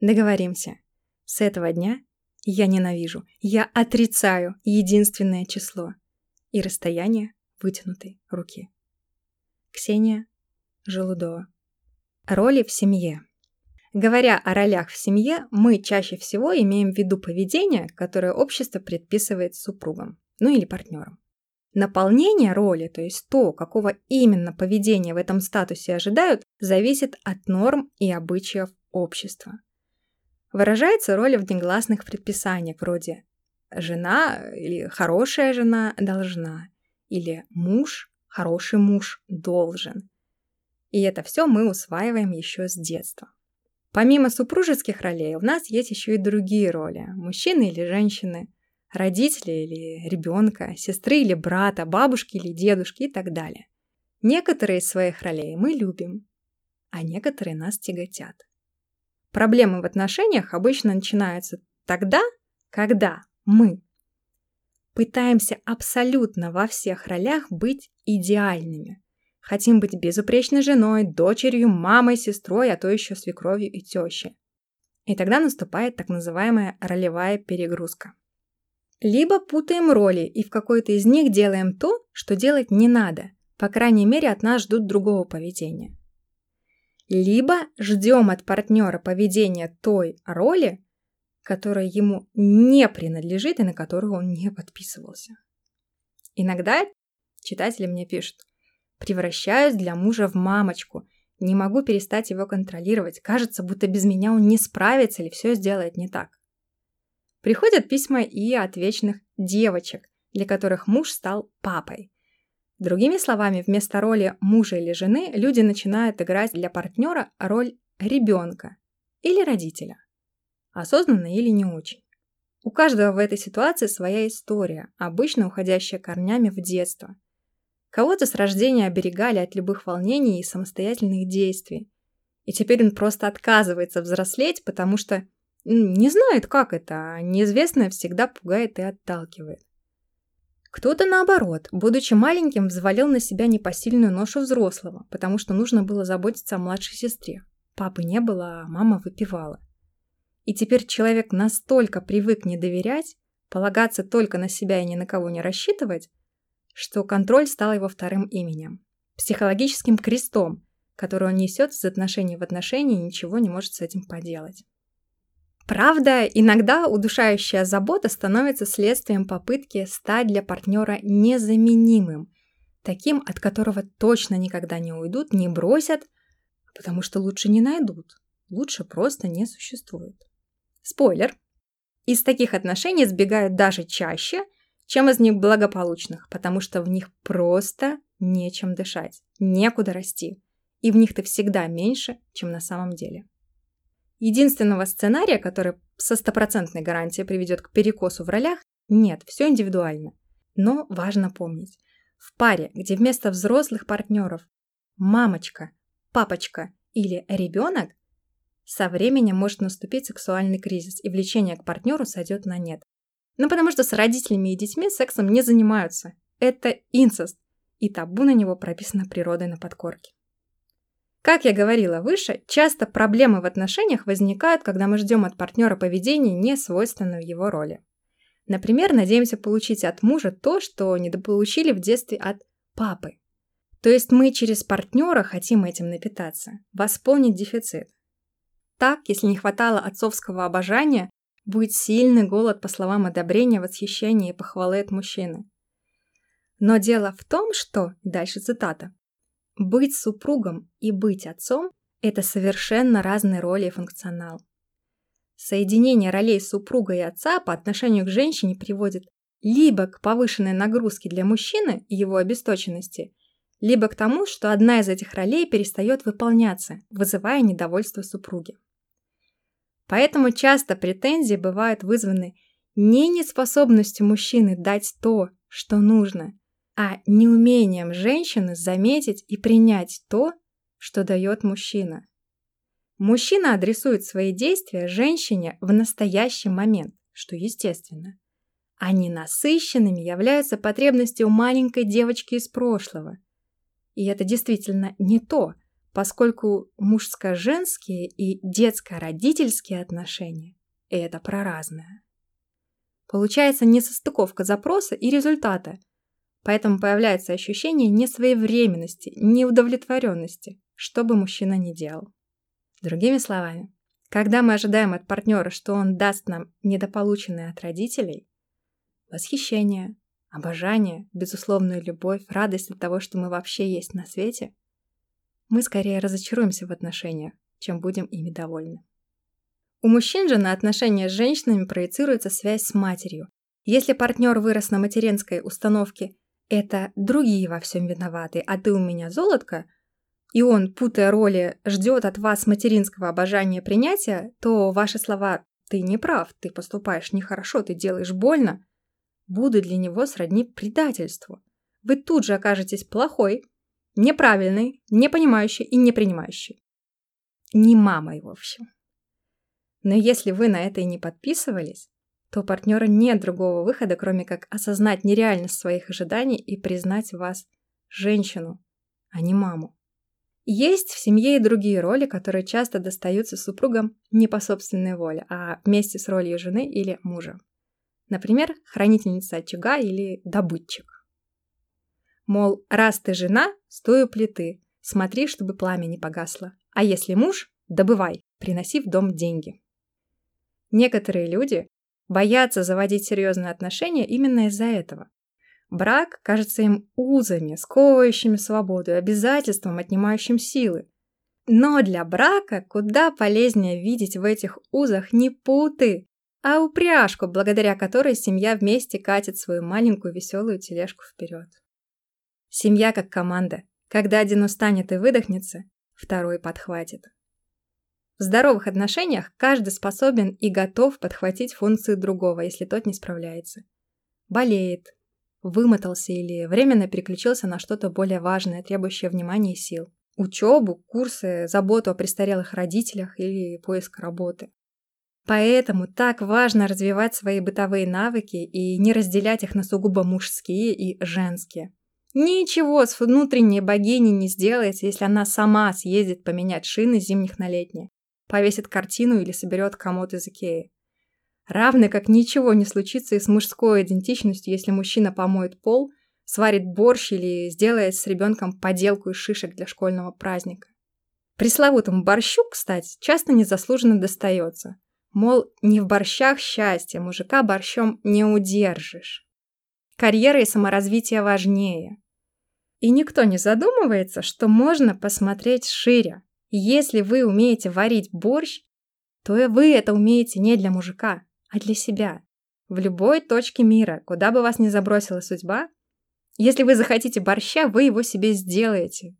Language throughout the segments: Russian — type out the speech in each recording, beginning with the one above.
Договоримся. С этого дня я ненавижу, я отрицаю единственное число и расстояние вытянутой руки. Ксения Желудова. Роли в семье. Говоря о ролях в семье, мы чаще всего имеем в виду поведение, которое общество предписывает супругам, ну или партнерам. Наполнение роли, то есть то, какого именно поведения в этом статусе ожидают, зависит от норм и обычаев общества. Выражается роль в негласных предписаниях вроде «жена» или «хорошая жена должна» или «муж, хороший муж должен». И это все мы усваиваем еще с детства. Помимо супружеских ролей, у нас есть еще и другие роли. Мужчины или женщины, родители или ребенка, сестры или брата, бабушки или дедушки и так далее. Некоторые из своих ролей мы любим, а некоторые нас тяготят. Проблемы в отношениях обычно начинаются тогда, когда мы пытаемся абсолютно во всех ролях быть идеальными, Хотим быть безупречной женой, дочерью, мамой, сестрой, а то еще свекровью и тещей. И тогда наступает так называемая ролевая перегрузка. Либо путаем роли и в какой-то из них делаем то, что делать не надо, по крайней мере от нас ждут другого поведения. Либо ждем от партнера поведения той роли, которая ему не принадлежит и на которую он не подписывался. Иногда читатели мне пишут, Превращаюсь для мужа в мамочку. Не могу перестать его контролировать. Кажется, будто без меня он не справится или все сделает не так. Приходят письма и от вечных девочек, для которых муж стал папой. Другими словами, вместо роли мужа или жены люди начинают играть для партнера роль ребенка или родителя. Осознанно или не очень. У каждого в этой ситуации своя история, обычно уходящая корнями в детство – Кого-то с рождения оберегали от любых волнений и самостоятельных действий. И теперь он просто отказывается взрослеть, потому что не знает, как это, а неизвестное всегда пугает и отталкивает. Кто-то, наоборот, будучи маленьким, взвалил на себя непосильную ношу взрослого, потому что нужно было заботиться о младшей сестре. Папы не было, а мама выпивала. И теперь человек настолько привык не доверять, полагаться только на себя и ни на кого не рассчитывать, что контроль стал его вторым именем, психологическим крестом, который он несет из отношений в отношения и ничего не может с этим поделать. Правда, иногда удушающая забота становится следствием попытки стать для партнера незаменимым, таким, от которого точно никогда не уйдут, не бросят, потому что лучше не найдут, лучше просто не существует. Спойлер. Из таких отношений сбегают даже чаще – чем из них благополучных, потому что в них просто нечем дышать, некуда расти, и в них ты всегда меньше, чем на самом деле. Единственного сценария, который со стопроцентной гарантией приведет к перекосу в ролях, нет, все индивидуально. Но важно помнить, в паре, где вместо взрослых партнеров мамочка, папочка или ребенок, со временем может наступить сексуальный кризис, и влечение к партнеру сойдет на нет. Ну, потому что с родителями и детьми сексом не занимаются. Это инцест, и табу на него прописано природой на подкорке. Как я говорила выше, часто проблемы в отношениях возникают, когда мы ждем от партнера поведения, не свойственного его роли. Например, надеемся получить от мужа то, что недополучили в детстве от папы. То есть мы через партнера хотим этим напитаться, восполнить дефицит. Так, если не хватало отцовского обожания, Будет сильный голод по словам одобрения, восхищения и похвалы от мужчины. Но дело в том, что, дальше цитата, «быть супругом и быть отцом – это совершенно разные роли и функционал. Соединение ролей супруга и отца по отношению к женщине приводит либо к повышенной нагрузке для мужчины и его обесточенности, либо к тому, что одна из этих ролей перестает выполняться, вызывая недовольство супруги. Поэтому часто претензии бывают вызваны не неспособностью мужчины дать то, что нужно, а неумением женщины заметить и принять то, что дает мужчина. Мужчина адресует свои действия женщине в настоящий момент, что естественно. А ненасыщенными являются потребности у маленькой девочки из прошлого. И это действительно не то – поскольку мужско-женские и детско-родительские отношения – это про разное. Получается несостыковка запроса и результата, поэтому появляется ощущение несвоевременности, неудовлетворенности, что бы мужчина ни делал. Другими словами, когда мы ожидаем от партнера, что он даст нам недополученное от родителей, восхищение, обожание, безусловную любовь, радость от того, что мы вообще есть на свете, мы скорее разочаруемся в отношениях, чем будем ими довольны. У мужчин же на отношения с женщинами проецируется связь с матерью. Если партнер вырос на материнской установке «это другие во всем виноваты, а ты у меня золотко», и он, путая роли, ждет от вас материнского обожания принятия, то ваши слова «ты не прав, ты поступаешь нехорошо, ты делаешь больно» будут для него сродни предательству. Вы тут же окажетесь плохой, неправильный, непонимающий и не принимающий. Не мамой, в общем. Но если вы на это и не подписывались, то у партнера нет другого выхода, кроме как осознать нереальность своих ожиданий и признать вас женщину, а не маму. Есть в семье и другие роли, которые часто достаются супругам не по собственной воле, а вместе с ролью жены или мужа. Например, хранительница очага или добытчик. Мол, раз ты жена, стой у плиты, смотри, чтобы пламя не погасло. А если муж, добывай, приноси в дом деньги. Некоторые люди боятся заводить серьезные отношения именно из-за этого. Брак кажется им узами, сковывающими свободу и обязательством, отнимающим силы. Но для брака куда полезнее видеть в этих узах не путы, а упряжку, благодаря которой семья вместе катит свою маленькую веселую тележку вперед. Семья как команда. Когда один устанет и выдохнется, второй подхватит. В здоровых отношениях каждый способен и готов подхватить функции другого, если тот не справляется. Болеет, вымотался или временно переключился на что-то более важное, требующее внимания и сил. Учебу, курсы, заботу о престарелых родителях или поиск работы. Поэтому так важно развивать свои бытовые навыки и не разделять их на сугубо мужские и женские. Ничего с внутренней богиней не сделается, если она сама съездит поменять шины зимних на летние повесит картину или соберет комод из Икеи. Равно как ничего не случится и с мужской идентичностью, если мужчина помоет пол, сварит борщ или сделает с ребенком поделку из шишек для школьного праздника. Пресловутому борщу, кстати, часто незаслуженно достается. Мол, не в борщах счастье, мужика борщом не удержишь. Карьера и саморазвитие важнее. И никто не задумывается, что можно посмотреть шире. Если вы умеете варить борщ, то вы это умеете не для мужика, а для себя. В любой точке мира, куда бы вас ни забросила судьба, если вы захотите борща, вы его себе сделаете.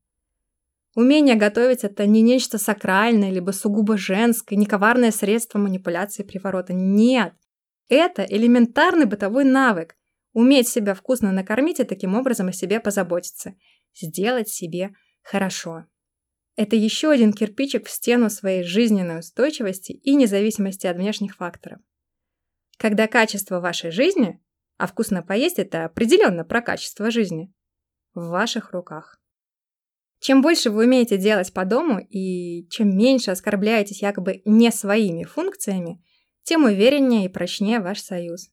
Умение готовить – это не нечто сакральное, либо сугубо женское, не коварное средство манипуляции приворота. Нет! Это элементарный бытовой навык. Уметь себя вкусно накормить и таким образом о себе позаботиться. Сделать себе хорошо. Это еще один кирпичик в стену своей жизненной устойчивости и независимости от внешних факторов. Когда качество вашей жизни, а вкусно поесть – это определенно про качество жизни, в ваших руках. Чем больше вы умеете делать по дому и чем меньше оскорбляетесь якобы не своими функциями, тем увереннее и прочнее ваш союз.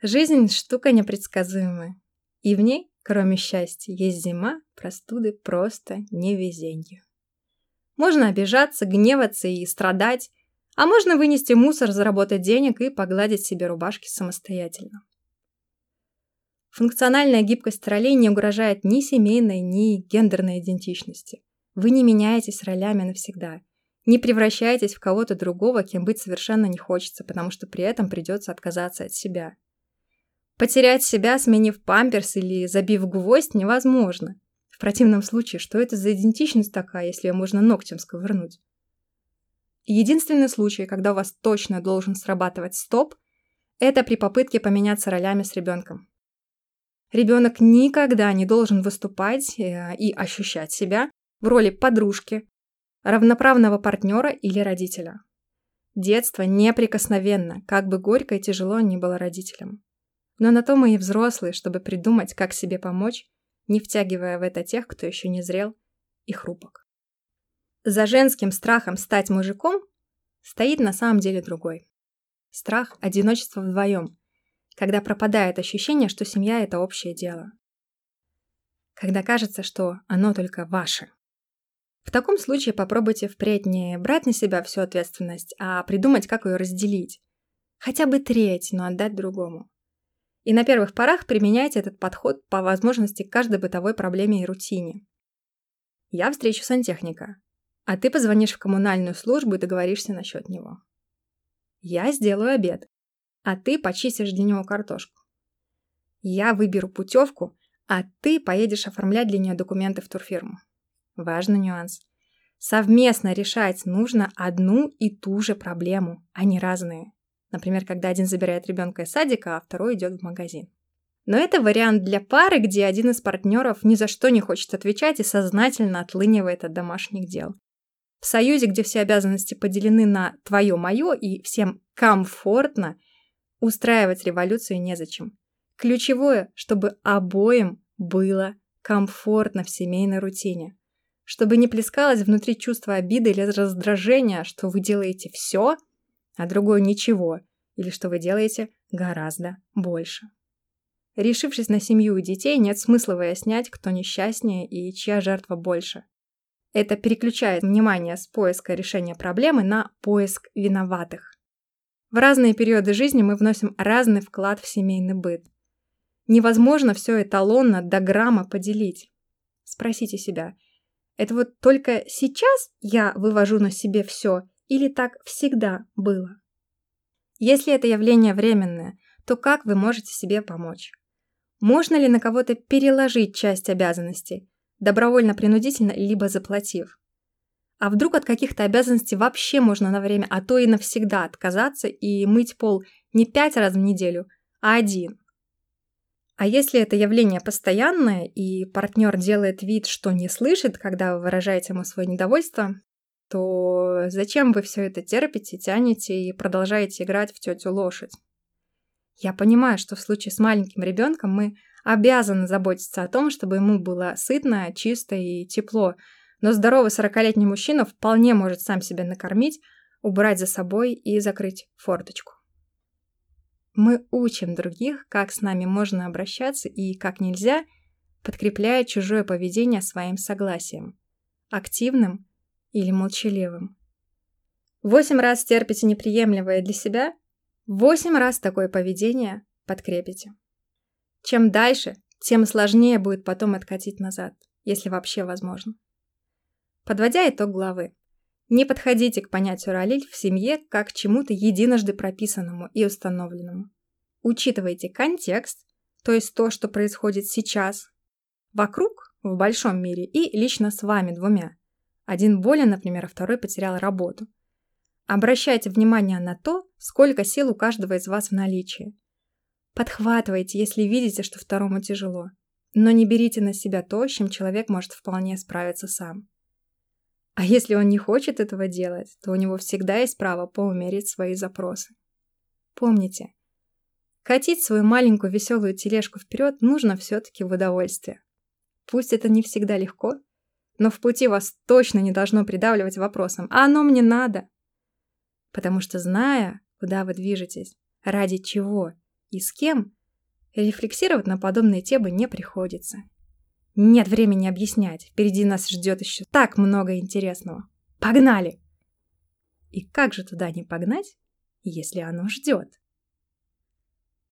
Жизнь – штука непредсказуемая. И в ней, кроме счастья, есть зима, простуды, просто невезенье. Можно обижаться, гневаться и страдать, а можно вынести мусор, заработать денег и погладить себе рубашки самостоятельно. Функциональная гибкость ролей не угрожает ни семейной, ни гендерной идентичности. Вы не меняетесь ролями навсегда. Не превращаетесь в кого-то другого, кем быть совершенно не хочется, потому что при этом придется отказаться от себя. Потерять себя, сменив памперс или забив гвоздь, невозможно. В противном случае, что это за идентичность такая, если ее можно ногтем сковырнуть? единственный случай, когда у вас точно должен срабатывать стоп, это при попытке поменяться ролями с ребенком. Ребенок никогда не должен выступать э, и ощущать себя в роли подружки, равноправного партнера или родителя. Детство неприкосновенно, как бы горько и тяжело ни было родителям. Но на то мы и взрослые, чтобы придумать, как себе помочь не втягивая в это тех, кто еще не зрел и хрупок. За женским страхом стать мужиком стоит на самом деле другой. Страх одиночества вдвоем, когда пропадает ощущение, что семья – это общее дело. Когда кажется, что оно только ваше. В таком случае попробуйте впредь не брать на себя всю ответственность, а придумать, как ее разделить. Хотя бы треть, но отдать другому. И на первых порах применяйте этот подход по возможности к каждой бытовой проблеме и рутине. Я встречу сантехника, а ты позвонишь в коммунальную службу и договоришься насчет него. Я сделаю обед, а ты почистишь для него картошку. Я выберу путевку, а ты поедешь оформлять для нее документы в турфирму. Важный нюанс. Совместно решать нужно одну и ту же проблему, а не разные. Например, когда один забирает ребенка из садика, а второй идет в магазин. Но это вариант для пары, где один из партнеров ни за что не хочет отвечать и сознательно отлынивает от домашних дел. В союзе, где все обязанности поделены на твое-мое и всем комфортно, устраивать революцию незачем. Ключевое, чтобы обоим было комфортно в семейной рутине чтобы не плескалось внутри чувство обиды или раздражения, что вы делаете все, а другое ничего, или что вы делаете гораздо больше. Решившись на семью и детей, нет смысла выяснять, кто несчастнее и чья жертва больше. Это переключает внимание с поиска решения проблемы на поиск виноватых. В разные периоды жизни мы вносим разный вклад в семейный быт. Невозможно все эталонно до грамма поделить. Спросите себя – это вот только сейчас я вывожу на себе все, или так всегда было? Если это явление временное, то как вы можете себе помочь? Можно ли на кого-то переложить часть обязанностей, добровольно-принудительно, либо заплатив? А вдруг от каких-то обязанностей вообще можно на время, а то и навсегда отказаться и мыть пол не пять раз в неделю, а один? А если это явление постоянное, и партнер делает вид, что не слышит, когда вы выражаете ему свое недовольство, то зачем вы все это терпите, тянете и продолжаете играть в тетю лошадь? Я понимаю, что в случае с маленьким ребенком мы обязаны заботиться о том, чтобы ему было сытно, чисто и тепло, но здоровый 40-летний мужчина вполне может сам себя накормить, убрать за собой и закрыть форточку. Мы учим других, как с нами можно обращаться и как нельзя, подкрепляя чужое поведение своим согласием, активным или молчаливым. Восемь раз терпите неприемлемое для себя, восемь раз такое поведение подкрепите. Чем дальше, тем сложнее будет потом откатить назад, если вообще возможно. Подводя итог главы, не подходите к понятию ролей в семье как к чему-то единожды прописанному и установленному. Учитывайте контекст, то есть то, что происходит сейчас, вокруг, в большом мире, и лично с вами двумя. Один болен, например, а второй потерял работу. Обращайте внимание на то, сколько сил у каждого из вас в наличии. Подхватывайте, если видите, что второму тяжело. Но не берите на себя то, с чем человек может вполне справиться сам. А если он не хочет этого делать, то у него всегда есть право поумерить свои запросы. Помните, катить свою маленькую веселую тележку вперед нужно все-таки в удовольствие. Пусть это не всегда легко, но в пути вас точно не должно придавливать вопросом «А оно мне надо?» Потому что, зная, куда вы движетесь, ради чего и с кем, рефлексировать на подобные темы не приходится. Нет времени объяснять. Впереди нас ждет еще так много интересного. Погнали! И как же туда не погнать, если оно ждет?